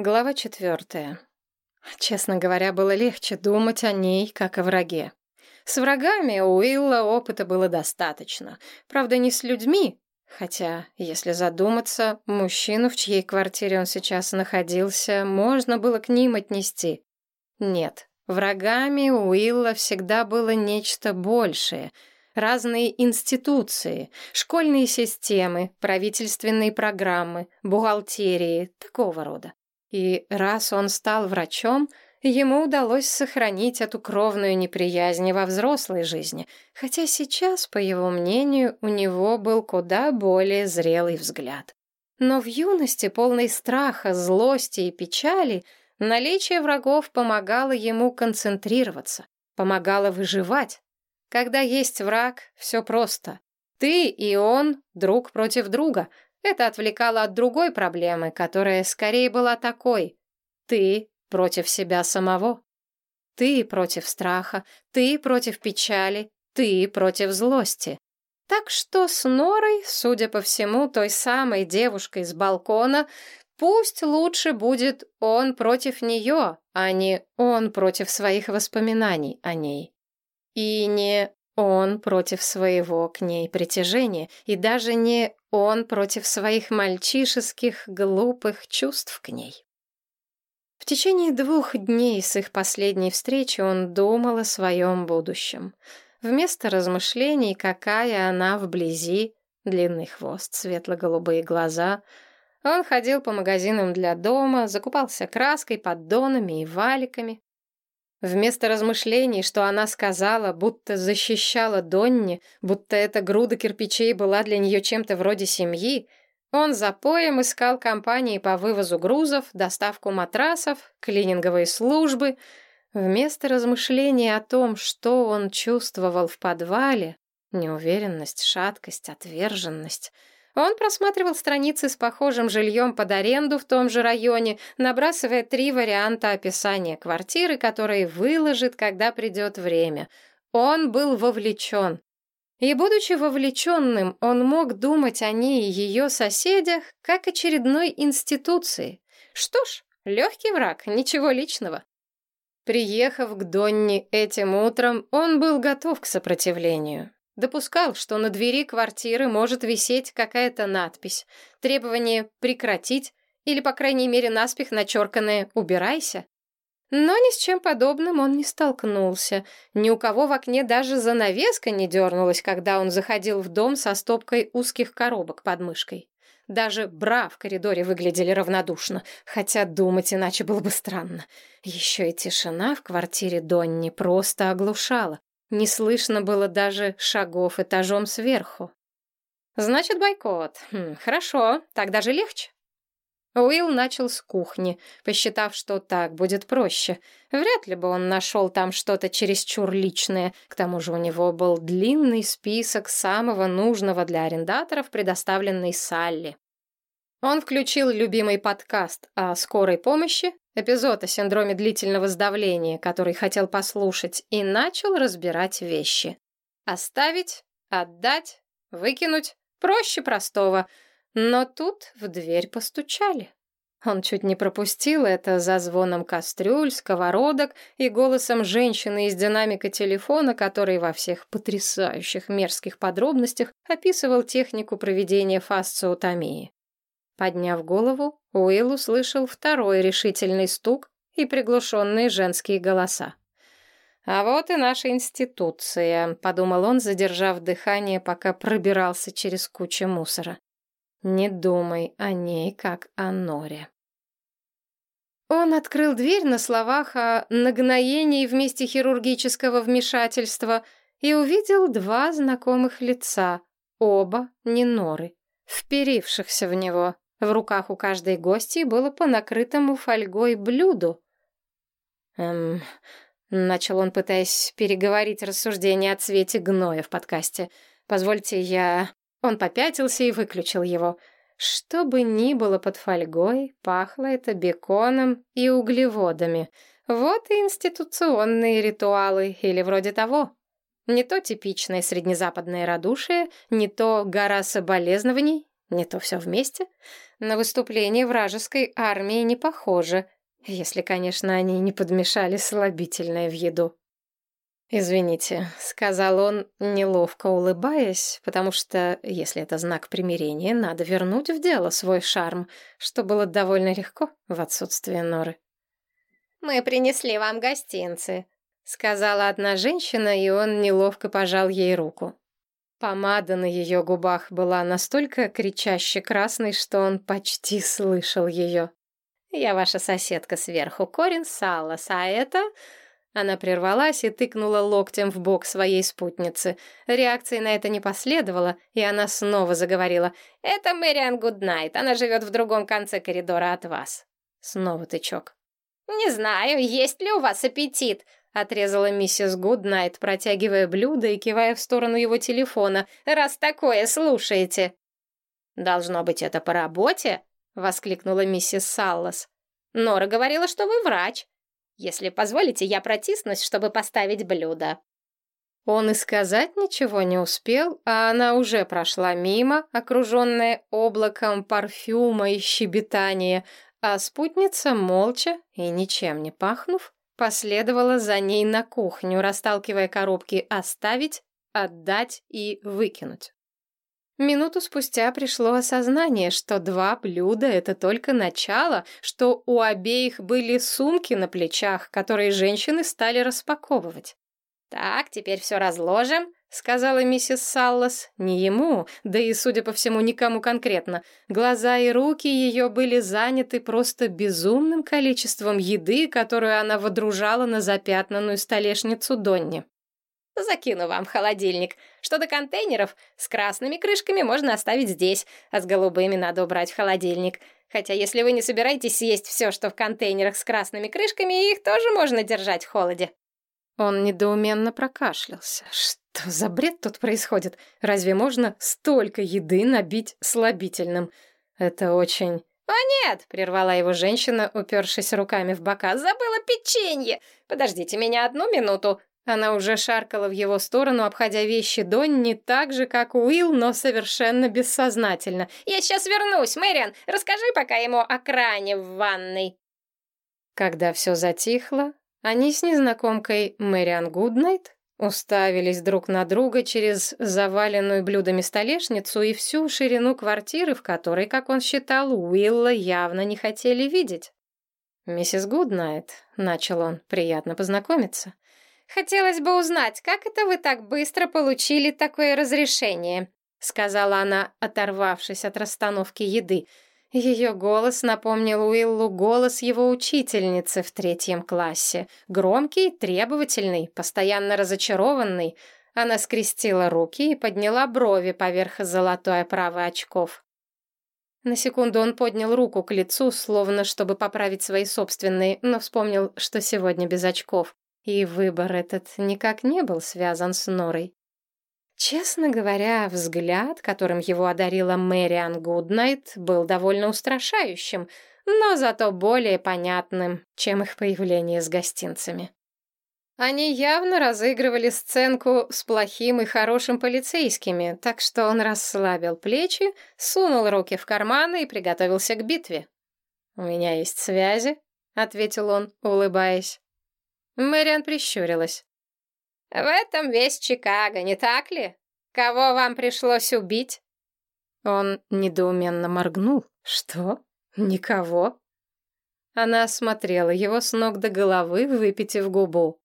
Глава четвертая. Честно говоря, было легче думать о ней, как о враге. С врагами у Уилла опыта было достаточно. Правда, не с людьми, хотя, если задуматься, мужчину, в чьей квартире он сейчас находился, можно было к ним отнести. Нет, врагами у Уилла всегда было нечто большее — разные институции, школьные системы, правительственные программы, бухгалтерии, такого рода. И раз он стал врачом, ему удалось сохранить эту кровную неприязнь во взрослой жизни, хотя сейчас, по его мнению, у него был куда более зрелый взгляд. Но в юности, полной страха, злости и печали, наличие врагов помогало ему концентрироваться, помогало выживать. Когда есть враг, все просто. Ты и он друг против друга, это отвлекало от другой проблемы, которая скорее была такой. Ты против себя самого. Ты против страха, ты против печали, ты против злости. Так что с Норой, судя по всему, той самой девушкой с балкона, пусть лучше будет он против нее, а не он против своих воспоминаний о ней. И не он против своего к ней притяжения, и даже не он против своих мальчишеских, глупых чувств к ней. В течение двух дней с их последней встречи он думал о своем будущем. Вместо размышлений, какая она вблизи, длинный хвост, светло-голубые глаза, он ходил по магазинам для дома, закупался краской, поддонами и валиками, Вместо размышлений, что она сказала, будто защищала Донни, будто эта груда кирпичей была для нее чем-то вроде семьи, он за поем искал компании по вывозу грузов, доставку матрасов, клининговые службы. Вместо размышлений о том, что он чувствовал в подвале, неуверенность, шаткость, отверженность — он просматривал страницы с похожим жильем под аренду в том же районе, набрасывая три варианта описания квартиры, которые выложит, когда придет время. Он был вовлечен. И, будучи вовлеченным, он мог думать о ней и ее соседях, как очередной институции. Что ж, легкий враг, ничего личного. Приехав к Донни этим утром, он был готов к сопротивлению. Допускал, что на двери квартиры может висеть какая-то надпись, требование прекратить или, по крайней мере, наспех начерканное «убирайся». Но ни с чем подобным он не столкнулся. Ни у кого в окне даже занавеска не дернулась, когда он заходил в дом со стопкой узких коробок под мышкой. Даже бра в коридоре выглядели равнодушно, хотя думать иначе было бы странно. Еще и тишина в квартире Донни просто оглушала. Не слышно было даже шагов этажом сверху. Значит, бойкот. Хм, хорошо, так даже легче. Уилл начал с кухни, посчитав, что так будет проще. Вряд ли бы он нашел там что-то чересчур личное. К тому же у него был длинный список самого нужного для арендаторов, предоставленный Салли. Он включил любимый подкаст о скорой помощи, эпизод о синдроме длительного сдавления, который хотел послушать, и начал разбирать вещи. Оставить, отдать, выкинуть — проще простого. Но тут в дверь постучали. Он чуть не пропустил это за звоном кастрюль, сковородок и голосом женщины из динамика телефона, который во всех потрясающих мерзких подробностях описывал технику проведения фасциотомии. Подняв голову, Уилл услышал второй решительный стук и приглушенные женские голоса. «А вот и наша институция», — подумал он, задержав дыхание, пока пробирался через кучу мусора. «Не думай о ней, как о норе». Он открыл дверь на словах о нагноении вместе хирургического вмешательства и увидел два знакомых лица, оба не норы, вперившихся в него. В руках у каждой гости было по накрытому фольгой блюду. «Эм...» — начал он, пытаясь переговорить рассуждение о цвете гноя в подкасте. «Позвольте, я...» Он попятился и выключил его. Что бы ни было под фольгой, пахло это беконом и углеводами. Вот и институционные ритуалы, или вроде того. Не то типичное среднезападное радушие, не то гора соболезнований, Не то все вместе. На выступление вражеской армии не похоже, если, конечно, они не подмешали слабительное в еду. «Извините», — сказал он, неловко улыбаясь, потому что, если это знак примирения, надо вернуть в дело свой шарм, что было довольно легко в отсутствие Норы. «Мы принесли вам гостинцы», — сказала одна женщина, и он неловко пожал ей руку. Помада на ее губах была настолько кричаще красной, что он почти слышал ее. «Я ваша соседка сверху, Корин Саллас, а это...» Она прервалась и тыкнула локтем в бок своей спутницы. Реакции на это не последовало, и она снова заговорила. «Это Мэриан Гуднайт, она живет в другом конце коридора от вас». Снова тычок. «Не знаю, есть ли у вас аппетит», — отрезала миссис Гуднайт, протягивая блюдо и кивая в сторону его телефона. «Раз такое слушаете». «Должно быть, это по работе?» — воскликнула миссис Саллас. «Нора говорила, что вы врач». Если позволите, я протиснусь, чтобы поставить блюдо». Он и сказать ничего не успел, а она уже прошла мимо, окруженная облаком парфюма и щебетания, а спутница, молча и ничем не пахнув, последовала за ней на кухню, расталкивая коробки «оставить», «отдать» и «выкинуть». Минуту спустя пришло осознание, что два блюда — это только начало, что у обеих были сумки на плечах, которые женщины стали распаковывать. «Так, теперь все разложим», — сказала миссис Саллас. Не ему, да и, судя по всему, никому конкретно. Глаза и руки ее были заняты просто безумным количеством еды, которую она водружала на запятнанную столешницу Донни. Закину вам в холодильник. Что до контейнеров, с красными крышками можно оставить здесь, а с голубыми надо убрать в холодильник. Хотя если вы не собираетесь съесть все, что в контейнерах с красными крышками, их тоже можно держать в холоде». Он недоуменно прокашлялся. «Что за бред тут происходит? Разве можно столько еды набить слабительным? Это очень...» «О, нет!» — прервала его женщина, упершись руками в бока. «Забыла печенье! Подождите меня одну минуту!» Она уже шаркала в его сторону, обходя вещи Донни так же, как Уилл, но совершенно бессознательно. «Я сейчас вернусь, Мэриан! Расскажи пока ему о кране в ванной!» Когда все затихло, они с незнакомкой Мэриан Гуднайт уставились друг на друга через заваленную блюдами столешницу и всю ширину квартиры, в которой, как он считал, Уилла явно не хотели видеть. «Миссис Гуднайт», — начал он, — «приятно познакомиться». «Хотелось бы узнать, как это вы так быстро получили такое разрешение?» — сказала она, оторвавшись от расстановки еды. Ее голос напомнил Уиллу голос его учительницы в третьем классе. Громкий, требовательный, постоянно разочарованный. Она скрестила руки и подняла брови поверх золотой оправы очков. На секунду он поднял руку к лицу, словно чтобы поправить свои собственные, но вспомнил, что сегодня без очков. И выбор этот никак не был связан с Норой. Честно говоря, взгляд, которым его одарила Мэриан Гуднайт, был довольно устрашающим, но зато более понятным, чем их появление с гостинцами. Они явно разыгрывали сценку с плохим и хорошим полицейскими, так что он расслабил плечи, сунул руки в карманы и приготовился к битве. «У меня есть связи», — ответил он, улыбаясь. Мэриан прищурилась. «В этом весь Чикаго, не так ли? Кого вам пришлось убить?» Он недоуменно моргнул. «Что? Никого?» Она осмотрела его с ног до головы, выпитив губу.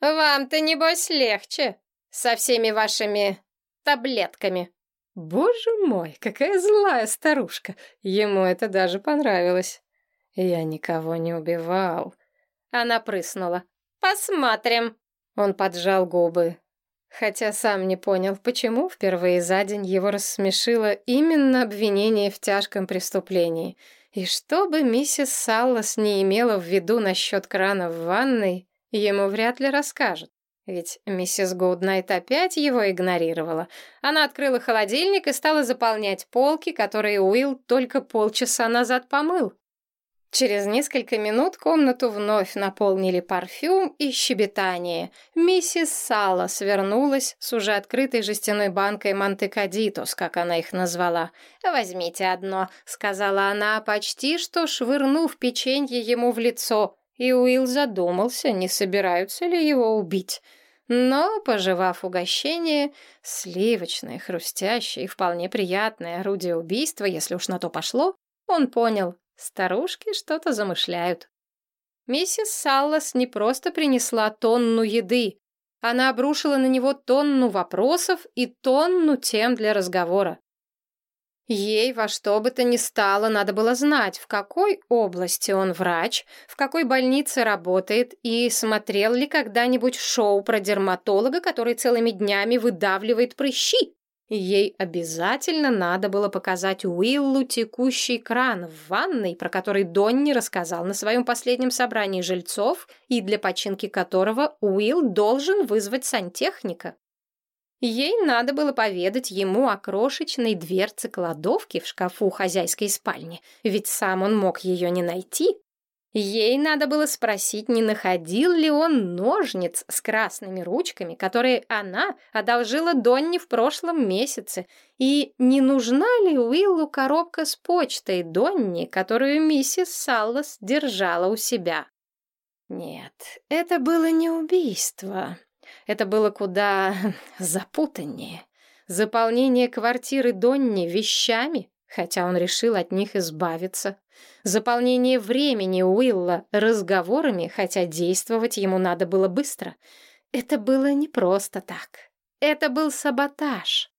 «Вам-то, небось, легче со всеми вашими таблетками». «Боже мой, какая злая старушка!» Ему это даже понравилось. «Я никого не убивал», она прыснула. «Посмотрим!» Он поджал губы. Хотя сам не понял, почему впервые за день его рассмешило именно обвинение в тяжком преступлении. И что бы миссис Саллас не имела в виду насчет крана в ванной, ему вряд ли расскажет. Ведь миссис Гуднайт опять его игнорировала. Она открыла холодильник и стала заполнять полки, которые Уилл только полчаса назад помыл. Через несколько минут комнату вновь наполнили парфюм и щебетание. Миссис Сала свернулась с уже открытой жестяной банкой Монтекадитос, как она их назвала. «Возьмите одно», — сказала она, почти что швырнув печенье ему в лицо. И Уилл задумался, не собираются ли его убить. Но, пожевав угощение, сливочное, хрустящее и вполне приятное орудие убийства, если уж на то пошло, он понял, Старушки что-то замышляют. Миссис Саллас не просто принесла тонну еды, она обрушила на него тонну вопросов и тонну тем для разговора. Ей во что бы то ни стало надо было знать, в какой области он врач, в какой больнице работает и смотрел ли когда-нибудь шоу про дерматолога, который целыми днями выдавливает прыщи ей обязательно надо было показать Уиллу текущий кран в ванной, про который Донни рассказал на своем последнем собрании жильцов и для починки которого Уилл должен вызвать сантехника. Ей надо было поведать ему о крошечной дверце кладовки в шкафу хозяйской спальни, ведь сам он мог ее не найти. Ей надо было спросить, не находил ли он ножниц с красными ручками, которые она одолжила Донни в прошлом месяце, и не нужна ли Уиллу коробка с почтой Донни, которую миссис Саллас держала у себя. Нет, это было не убийство. Это было куда запутаннее. Заполнение квартиры Донни вещами, хотя он решил от них избавиться. Заполнение времени Уилла разговорами, хотя действовать ему надо было быстро. Это было не просто так. Это был саботаж.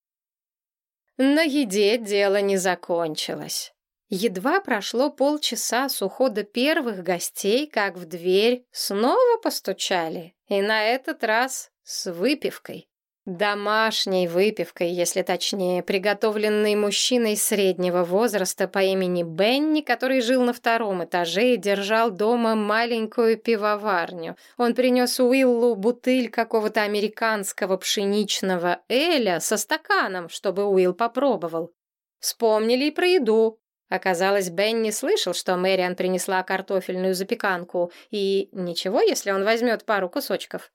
На еде дело не закончилось. Едва прошло полчаса с ухода первых гостей, как в дверь снова постучали, и на этот раз с выпивкой. Домашней выпивкой, если точнее, приготовленной мужчиной среднего возраста по имени Бенни, который жил на втором этаже и держал дома маленькую пивоварню. Он принес Уиллу бутыль какого-то американского пшеничного эля со стаканом, чтобы Уилл попробовал. Вспомнили и про еду. Оказалось, Бенни слышал, что Мэриан принесла картофельную запеканку, и ничего, если он возьмет пару кусочков.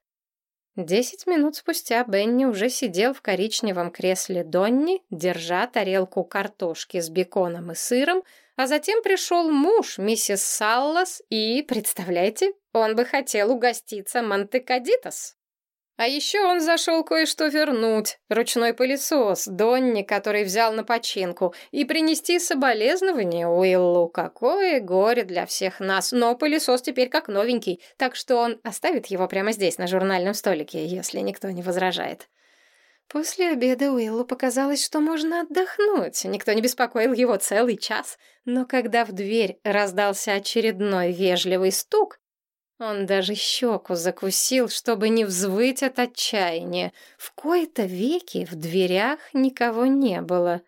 Десять минут спустя Бенни уже сидел в коричневом кресле Донни, держа тарелку картошки с беконом и сыром, а затем пришел муж, миссис Саллас, и, представляете, он бы хотел угоститься Монтекадитос. А еще он зашел кое-что вернуть. Ручной пылесос Донни, который взял на починку, и принести соболезнования Уиллу. Какое горе для всех нас. Но пылесос теперь как новенький, так что он оставит его прямо здесь, на журнальном столике, если никто не возражает. После обеда Уиллу показалось, что можно отдохнуть. Никто не беспокоил его целый час. Но когда в дверь раздался очередной вежливый стук, он даже щеку закусил, чтобы не взвыть от отчаяния. В кои-то веки в дверях никого не было.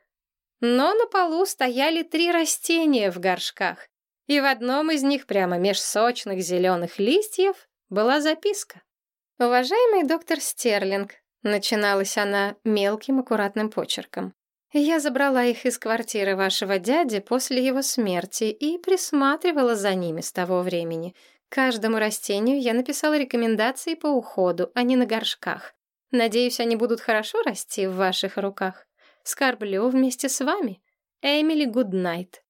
Но на полу стояли три растения в горшках, и в одном из них, прямо меж сочных зеленых листьев, была записка. «Уважаемый доктор Стерлинг», — начиналась она мелким аккуратным почерком, «я забрала их из квартиры вашего дяди после его смерти и присматривала за ними с того времени». Каждому растению я написала рекомендации по уходу, а не на горшках. Надеюсь, они будут хорошо расти в ваших руках. Скорблю вместе с вами. Эмили Гуднайт.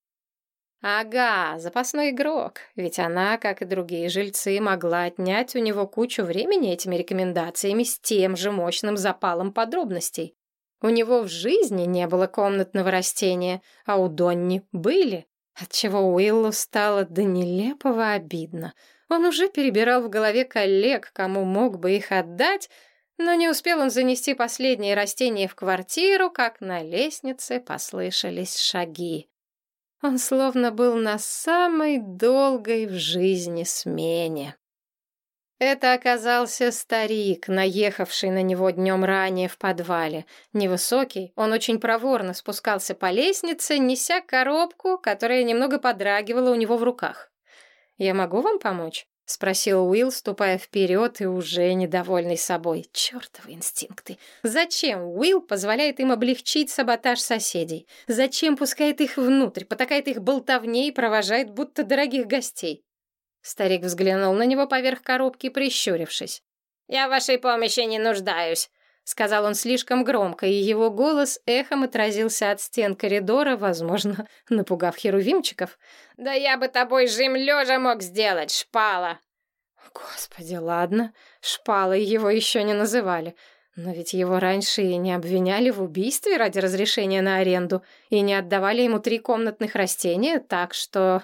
Ага, запасной игрок. Ведь она, как и другие жильцы, могла отнять у него кучу времени этими рекомендациями с тем же мощным запалом подробностей. У него в жизни не было комнатного растения, а у Донни были отчего Уиллу стало до нелепого обидно. Он уже перебирал в голове коллег, кому мог бы их отдать, но не успел он занести последние растения в квартиру, как на лестнице послышались шаги. Он словно был на самой долгой в жизни смене. Это оказался старик, наехавший на него днем ранее в подвале. Невысокий, он очень проворно спускался по лестнице, неся коробку, которая немного подрагивала у него в руках. «Я могу вам помочь?» — спросил Уилл, ступая вперед и уже недовольный собой. Чёртовы инстинкты! Зачем Уилл позволяет им облегчить саботаж соседей? Зачем пускает их внутрь, потакает их болтовней и провожает будто дорогих гостей? Старик взглянул на него поверх коробки, прищурившись. «Я вашей помощи не нуждаюсь», — сказал он слишком громко, и его голос эхом отразился от стен коридора, возможно, напугав херувимчиков. «Да я бы тобой жим лежа мог сделать, шпала!» Господи, ладно, шпалой его еще не называли. Но ведь его раньше и не обвиняли в убийстве ради разрешения на аренду, и не отдавали ему три комнатных растения, так что...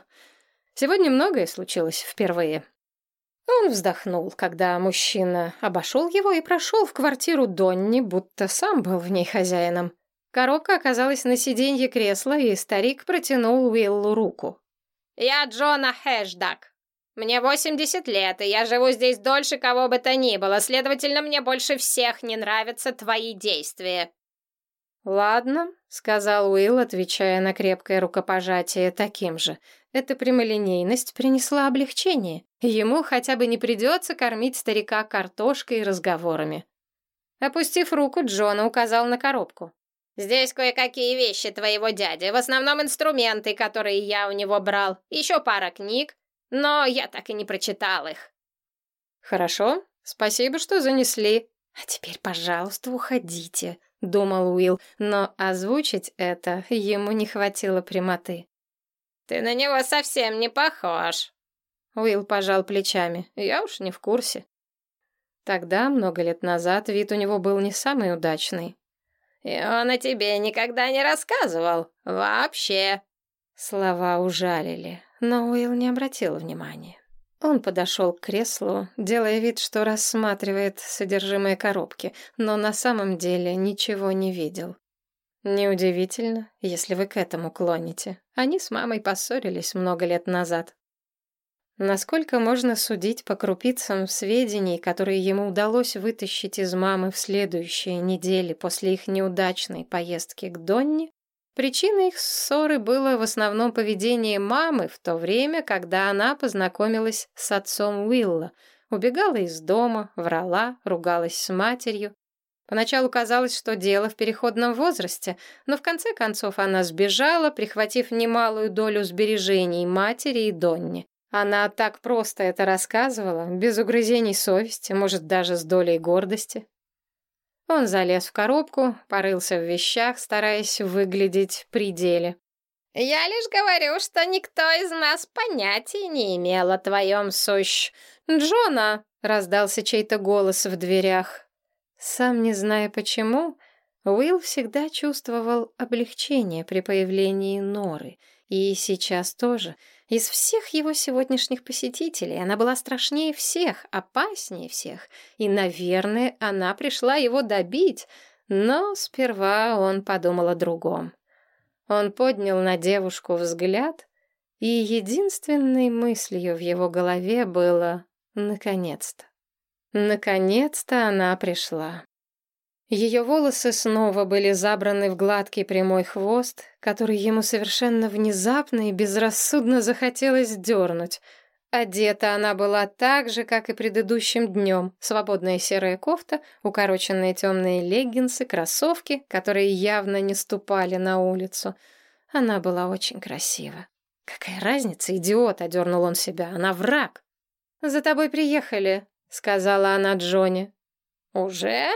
Сегодня многое случилось впервые. Он вздохнул, когда мужчина обошел его и прошел в квартиру Донни, будто сам был в ней хозяином. Коробка оказалась на сиденье кресла, и старик протянул Уиллу руку. «Я Джона Хэшдак. Мне 80 лет, и я живу здесь дольше кого бы то ни было, следовательно, мне больше всех не нравятся твои действия». «Ладно», — сказал Уилл, отвечая на крепкое рукопожатие таким же. Эта прямолинейность принесла облегчение. Ему хотя бы не придется кормить старика картошкой и разговорами. Опустив руку, Джона указал на коробку. «Здесь кое-какие вещи твоего дяди, в основном инструменты, которые я у него брал, еще пара книг, но я так и не прочитал их». «Хорошо, спасибо, что занесли. А теперь, пожалуйста, уходите», — думал Уилл, но озвучить это ему не хватило прямоты. «Ты на него совсем не похож». Уилл пожал плечами. «Я уж не в курсе». Тогда, много лет назад, вид у него был не самый удачный. «И он о тебе никогда не рассказывал. Вообще». Слова ужалили, но Уилл не обратил внимания. Он подошел к креслу, делая вид, что рассматривает содержимое коробки, но на самом деле ничего не видел. Неудивительно, если вы к этому клоните. Они с мамой поссорились много лет назад. Насколько можно судить по крупицам сведений, которые ему удалось вытащить из мамы в следующие недели после их неудачной поездки к Донне, причиной их ссоры было в основном поведение мамы в то время, когда она познакомилась с отцом Уилла, убегала из дома, врала, ругалась с матерью, Поначалу казалось, что дело в переходном возрасте, но в конце концов она сбежала, прихватив немалую долю сбережений матери и Донни. Она так просто это рассказывала, без угрызений совести, может, даже с долей гордости. Он залез в коробку, порылся в вещах, стараясь выглядеть при деле. «Я лишь говорю, что никто из нас понятия не имел о твоем сущ...» «Джона!» — раздался чей-то голос в дверях. Сам не зная почему, Уилл всегда чувствовал облегчение при появлении Норы, и сейчас тоже. Из всех его сегодняшних посетителей она была страшнее всех, опаснее всех, и, наверное, она пришла его добить, но сперва он подумал о другом. Он поднял на девушку взгляд, и единственной мыслью в его голове было «наконец-то». Наконец-то она пришла. Ее волосы снова были забраны в гладкий прямой хвост, который ему совершенно внезапно и безрассудно захотелось дернуть. Одета она была так же, как и предыдущим днем. Свободная серая кофта, укороченные темные леггинсы, кроссовки, которые явно не ступали на улицу. Она была очень красива. «Какая разница, идиот!» — одернул он себя. «Она враг!» «За тобой приехали», сказала она Джонни. «Уже?»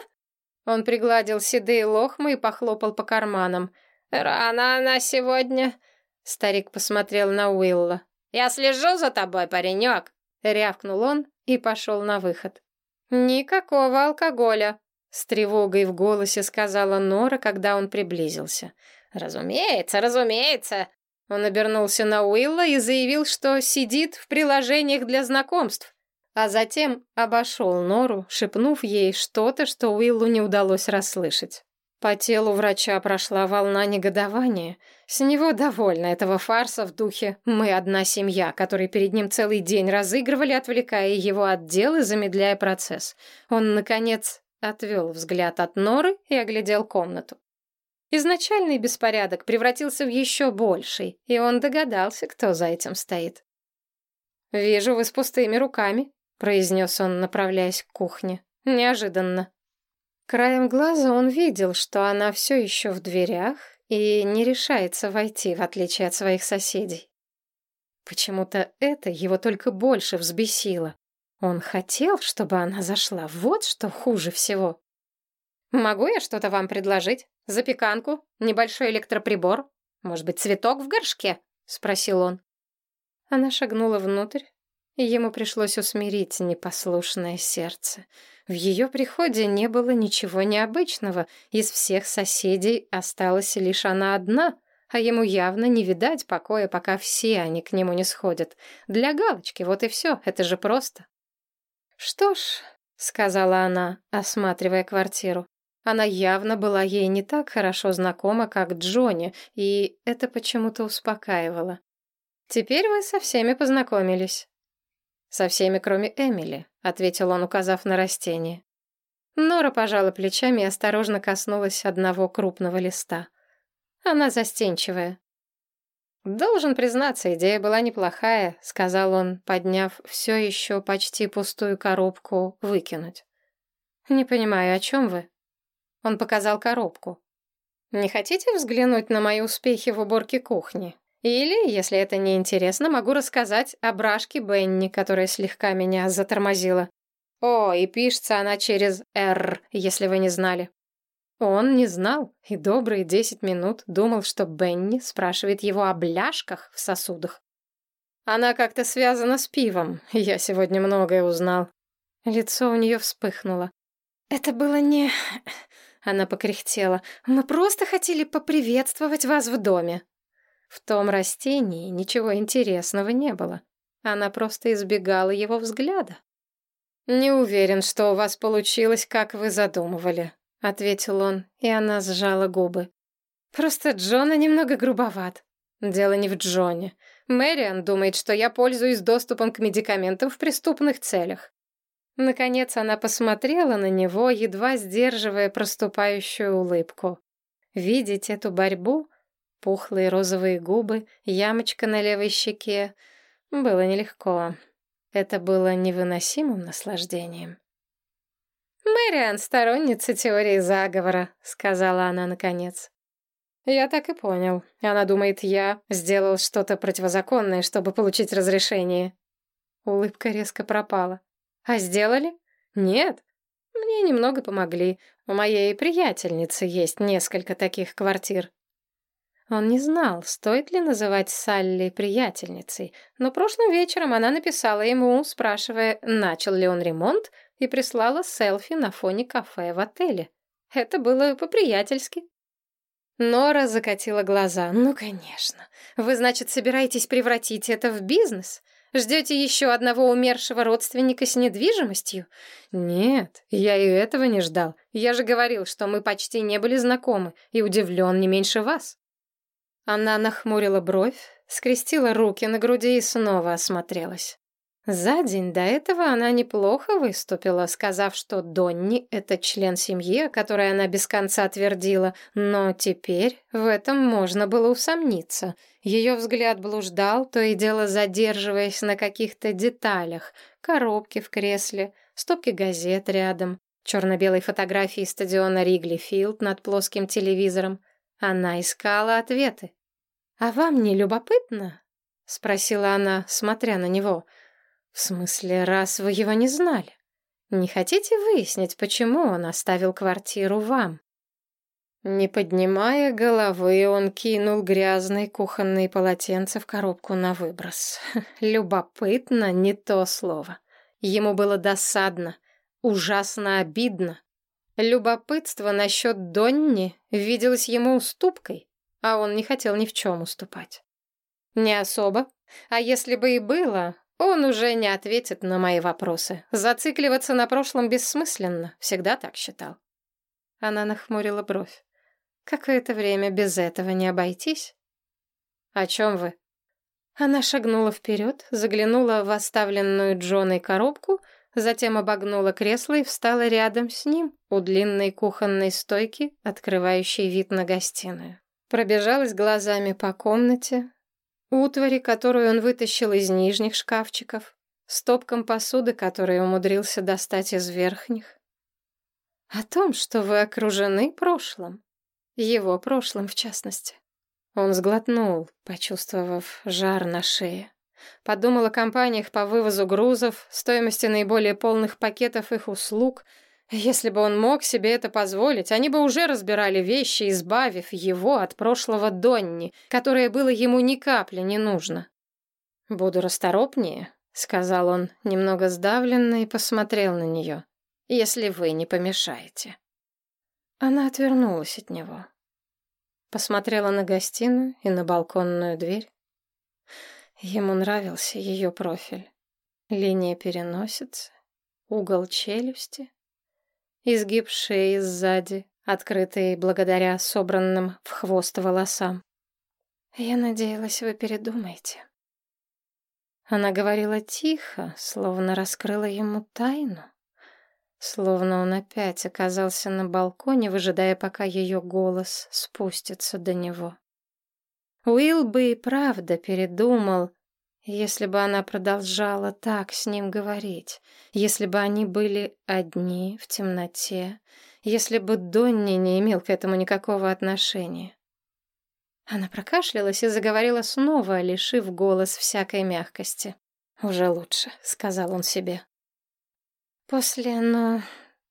Он пригладил седые лохмы и похлопал по карманам. «Рано она сегодня?» Старик посмотрел на Уилла. «Я слежу за тобой, паренек!» Рявкнул он и пошел на выход. «Никакого алкоголя!» С тревогой в голосе сказала Нора, когда он приблизился. «Разумеется, разумеется!» Он обернулся на Уилла и заявил, что сидит в приложениях для знакомств а затем обошел Нору, шепнув ей что-то, что Уиллу не удалось расслышать. По телу врача прошла волна негодования. С него довольно этого фарса в духе «мы одна семья», который перед ним целый день разыгрывали, отвлекая его от дел и замедляя процесс. Он, наконец, отвел взгляд от Норы и оглядел комнату. Изначальный беспорядок превратился в еще больший, и он догадался, кто за этим стоит. «Вижу, вы с пустыми руками», — произнес он, направляясь к кухне. «Неожиданно». Краем глаза он видел, что она все еще в дверях и не решается войти, в отличие от своих соседей. Почему-то это его только больше взбесило. Он хотел, чтобы она зашла. Вот что хуже всего. «Могу я что-то вам предложить? Запеканку? Небольшой электроприбор? Может быть, цветок в горшке?» — спросил он. Она шагнула внутрь, ему пришлось усмирить непослушное сердце. В ее приходе не было ничего необычного. Из всех соседей осталась лишь она одна, а ему явно не видать покоя, пока все они к нему не сходят. Для галочки, вот и все, это же просто. «Что ж», — сказала она, осматривая квартиру, она явно была ей не так хорошо знакома, как Джонни, и это почему-то успокаивало. «Теперь вы со всеми познакомились». «Со всеми, кроме Эмили», — ответил он, указав на растение. Нора пожала плечами и осторожно коснулась одного крупного листа. Она застенчивая. «Должен признаться, идея была неплохая», — сказал он, подняв все еще почти пустую коробку «выкинуть». «Не понимаю, о чем вы?» Он показал коробку. «Не хотите взглянуть на мои успехи в уборке кухни? Или, если это не интересно, могу рассказать о брашке Бенни, которая слегка меня затормозила. О, и пишется она через «Р», если вы не знали. Он не знал и добрые десять минут думал, что Бенни спрашивает его о бляшках в сосудах. Она как-то связана с пивом, я сегодня многое узнал. Лицо у нее вспыхнуло. «Это было не...» Она покряхтела. «Мы просто хотели поприветствовать вас в доме». В том растении ничего интересного не было. Она просто избегала его взгляда. «Не уверен, что у вас получилось, как вы задумывали», — ответил он, и она сжала губы. «Просто Джона немного грубоват. Дело не в Джоне. Мэриан думает, что я пользуюсь доступом к медикаментам в преступных целях». Наконец она посмотрела на него, едва сдерживая проступающую улыбку. Видеть эту борьбу Пухлые розовые губы, ямочка на левой щеке. Было нелегко. Это было невыносимым наслаждением. «Мэриан — сторонница теории заговора», — сказала она наконец. «Я так и понял. Она думает, я сделал что-то противозаконное, чтобы получить разрешение». Улыбка резко пропала. «А сделали?» «Нет. Мне немного помогли. У моей приятельницы есть несколько таких квартир. Он не знал, стоит ли называть Салли приятельницей, но прошлым вечером она написала ему, спрашивая, начал ли он ремонт, и прислала селфи на фоне кафе в отеле. Это было по-приятельски. Нора закатила глаза. «Ну, конечно. Вы, значит, собираетесь превратить это в бизнес? Ждете еще одного умершего родственника с недвижимостью?» «Нет, я и этого не ждал. Я же говорил, что мы почти не были знакомы, и удивлен не меньше вас». Она нахмурила бровь, скрестила руки на груди и снова осмотрелась. За день до этого она неплохо выступила, сказав, что Донни — это член семьи, о которой она без конца твердила, но теперь в этом можно было усомниться. Ее взгляд блуждал, то и дело задерживаясь на каких-то деталях. Коробки в кресле, стопки газет рядом, черно-белой фотографии стадиона Ригли Филд над плоским телевизором. Она искала ответы. «А вам не любопытно?» — спросила она, смотря на него. «В смысле, раз вы его не знали? Не хотите выяснить, почему он оставил квартиру вам?» Не поднимая головы, он кинул грязные кухонные полотенца в коробку на выброс. Любопытно — не то слово. Ему было досадно, ужасно обидно. Любопытство насчет Донни виделось ему уступкой а он не хотел ни в чем уступать. Не особо. А если бы и было, он уже не ответит на мои вопросы. Зацикливаться на прошлом бессмысленно, всегда так считал. Она нахмурила бровь. Какое-то время без этого не обойтись. О чем вы? Она шагнула вперед, заглянула в оставленную Джоной коробку, затем обогнула кресло и встала рядом с ним у длинной кухонной стойки, открывающей вид на гостиную. Пробежалась глазами по комнате. утвари, которую он вытащил из нижних шкафчиков, стопкам посуды, которые умудрился достать из верхних. О том, что вы окружены прошлым, его прошлым в частности. Он сглотнул, почувствовав жар на шее. Подумал о компаниях по вывозу грузов, стоимости наиболее полных пакетов их услуг. Если бы он мог себе это позволить, они бы уже разбирали вещи, избавив его от прошлого Донни, которое было ему ни капли не нужно. «Буду расторопнее», — сказал он, немного сдавленно, и посмотрел на нее, — «если вы не помешаете». Она отвернулась от него. Посмотрела на гостиную и на балконную дверь. Ему нравился ее профиль. Линия переносицы, угол челюсти, изгиб шеи сзади, открытый благодаря собранным в хвост волосам. «Я надеялась, вы передумаете». Она говорила тихо, словно раскрыла ему тайну, словно он опять оказался на балконе, выжидая, пока ее голос спустится до него. Уилл бы и правда передумал, если бы она продолжала так с ним говорить, если бы они были одни в темноте, если бы Донни не имел к этому никакого отношения. Она прокашлялась и заговорила снова, лишив голос всякой мягкости. «Уже лучше», — сказал он себе. «После, ну,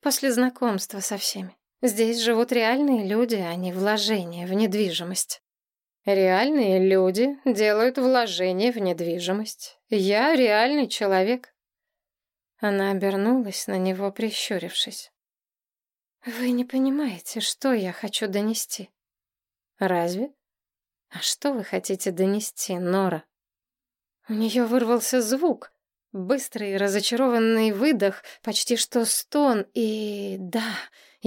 после знакомства со всеми. Здесь живут реальные люди, а не вложения в недвижимость». Реальные люди делают вложения в недвижимость. Я реальный человек. Она обернулась на него, прищурившись. Вы не понимаете, что я хочу донести. Разве? А что вы хотите донести, Нора? У нее вырвался звук, быстрый разочарованный выдох, почти что стон, и да,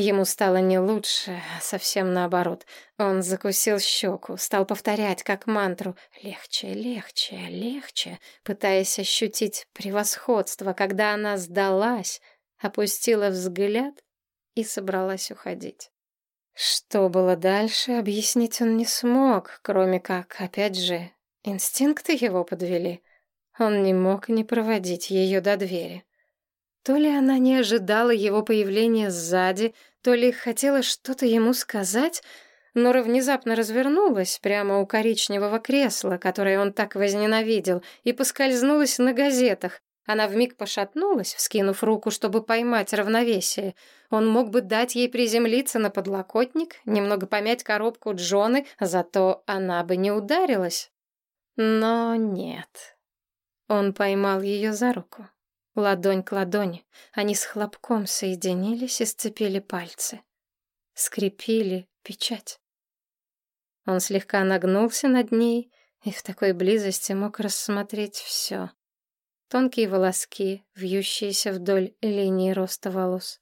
Ему стало не лучше, а совсем наоборот. Он закусил щеку, стал повторять как мантру «легче, легче, легче», пытаясь ощутить превосходство, когда она сдалась, опустила взгляд и собралась уходить. Что было дальше, объяснить он не смог, кроме как, опять же, инстинкты его подвели. Он не мог не проводить ее до двери. То ли она не ожидала его появления сзади, то ли хотела что-то ему сказать, Нора внезапно развернулась прямо у коричневого кресла, которое он так возненавидел, и поскользнулась на газетах. Она вмиг пошатнулась, вскинув руку, чтобы поймать равновесие. Он мог бы дать ей приземлиться на подлокотник, немного помять коробку Джоны, зато она бы не ударилась. Но нет. Он поймал ее за руку. Ладонь к ладони. Они с хлопком соединились и сцепили пальцы. Скрепили печать. Он слегка нагнулся над ней и в такой близости мог рассмотреть все. Тонкие волоски, вьющиеся вдоль линии роста волос.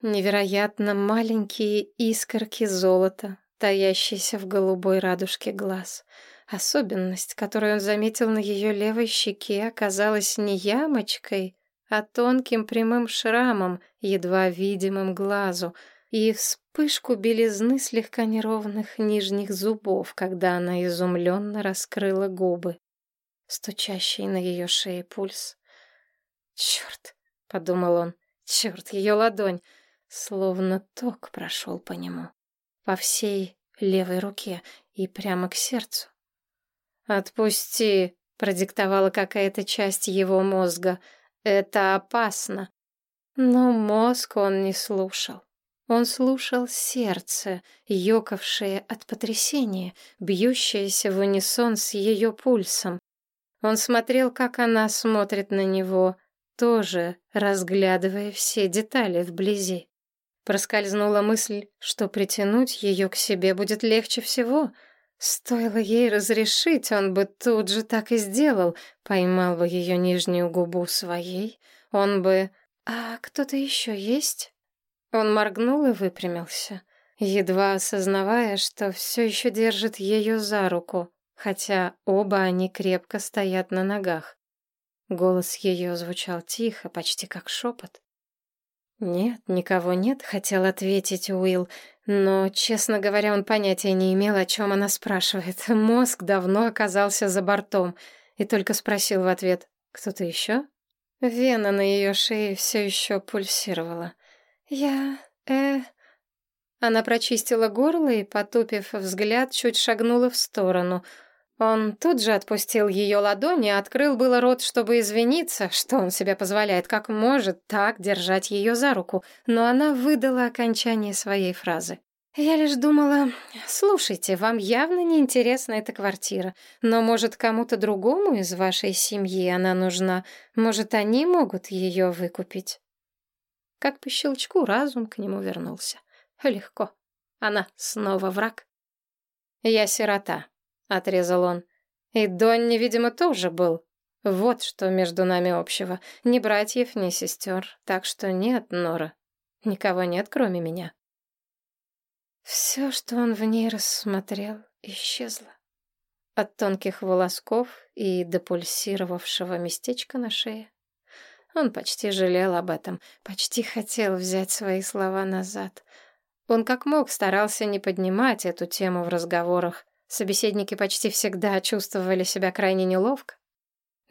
Невероятно маленькие искорки золота, таящиеся в голубой радужке глаз — Особенность, которую он заметил на ее левой щеке, оказалась не ямочкой, а тонким прямым шрамом, едва видимым глазу, и вспышку белизны слегка неровных нижних зубов, когда она изумленно раскрыла губы. Стучащий на ее шее пульс. «Черт!» — подумал он. «Черт, ее ладонь!» Словно ток прошел по нему. По всей левой руке и прямо к сердцу. «Отпусти», — продиктовала какая-то часть его мозга. «Это опасно». Но мозг он не слушал. Он слушал сердце, ёкавшее от потрясения, бьющееся в унисон с ее пульсом. Он смотрел, как она смотрит на него, тоже разглядывая все детали вблизи. Проскользнула мысль, что притянуть ее к себе будет легче всего — Стоило ей разрешить, он бы тут же так и сделал. Поймал бы ее нижнюю губу своей. Он бы... «А кто-то еще есть?» Он моргнул и выпрямился, едва осознавая, что все еще держит ее за руку, хотя оба они крепко стоят на ногах. Голос ее звучал тихо, почти как шепот. «Нет, никого нет», — хотел ответить Уилл, но, честно говоря, он понятия не имел, о чем она спрашивает. Мозг давно оказался за бортом и только спросил в ответ «Кто-то еще?» Вена на ее шее все еще пульсировала. «Я... э...» Она прочистила горло и, потупив взгляд, чуть шагнула в сторону — он тут же отпустил ее ладони, открыл было рот, чтобы извиниться, что он себе позволяет, как может так держать ее за руку, но она выдала окончание своей фразы. «Я лишь думала, слушайте, вам явно не интересна эта квартира, но, может, кому-то другому из вашей семьи она нужна, может, они могут ее выкупить?» Как по щелчку разум к нему вернулся. Легко. Она снова враг. «Я сирота», — отрезал он. «И Донни, видимо, тоже был. Вот что между нами общего. Ни братьев, ни сестер. Так что нет, Нора. Никого нет, кроме меня». Все, что он в ней рассмотрел, исчезло. От тонких волосков и до пульсировавшего местечка на шее. Он почти жалел об этом, почти хотел взять свои слова назад. Он как мог старался не поднимать эту тему в разговорах, Собеседники почти всегда чувствовали себя крайне неловко.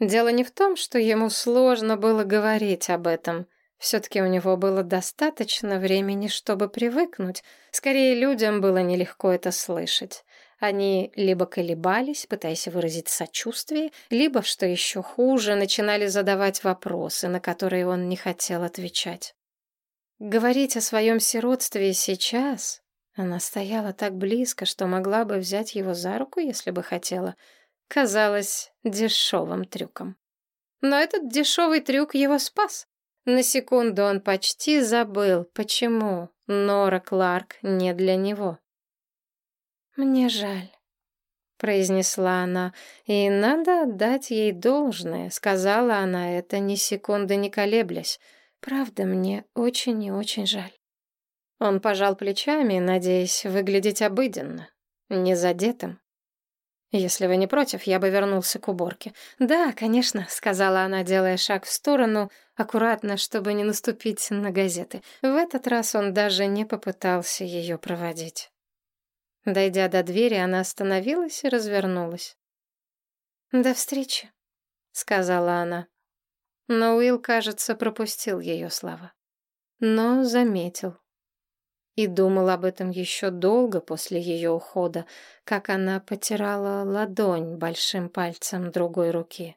Дело не в том, что ему сложно было говорить об этом. Все-таки у него было достаточно времени, чтобы привыкнуть. Скорее, людям было нелегко это слышать. Они либо колебались, пытаясь выразить сочувствие, либо, что еще хуже, начинали задавать вопросы, на которые он не хотел отвечать. Говорить о своем сиротстве сейчас она стояла так близко, что могла бы взять его за руку, если бы хотела. Казалось дешевым трюком. Но этот дешевый трюк его спас. На секунду он почти забыл, почему Нора Кларк не для него. «Мне жаль», — произнесла она, — «и надо отдать ей должное», — сказала она это ни секунды не колеблясь. «Правда, мне очень и очень жаль». Он пожал плечами, надеясь выглядеть обыденно, не задетым. «Если вы не против, я бы вернулся к уборке». «Да, конечно», — сказала она, делая шаг в сторону, аккуратно, чтобы не наступить на газеты. В этот раз он даже не попытался ее проводить. Дойдя до двери, она остановилась и развернулась. «До встречи», — сказала она. Но Уилл, кажется, пропустил ее слова. Но заметил и думал об этом еще долго после ее ухода, как она потирала ладонь большим пальцем другой руки.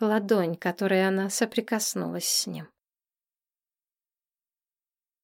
Ладонь, которой она соприкоснулась с ним.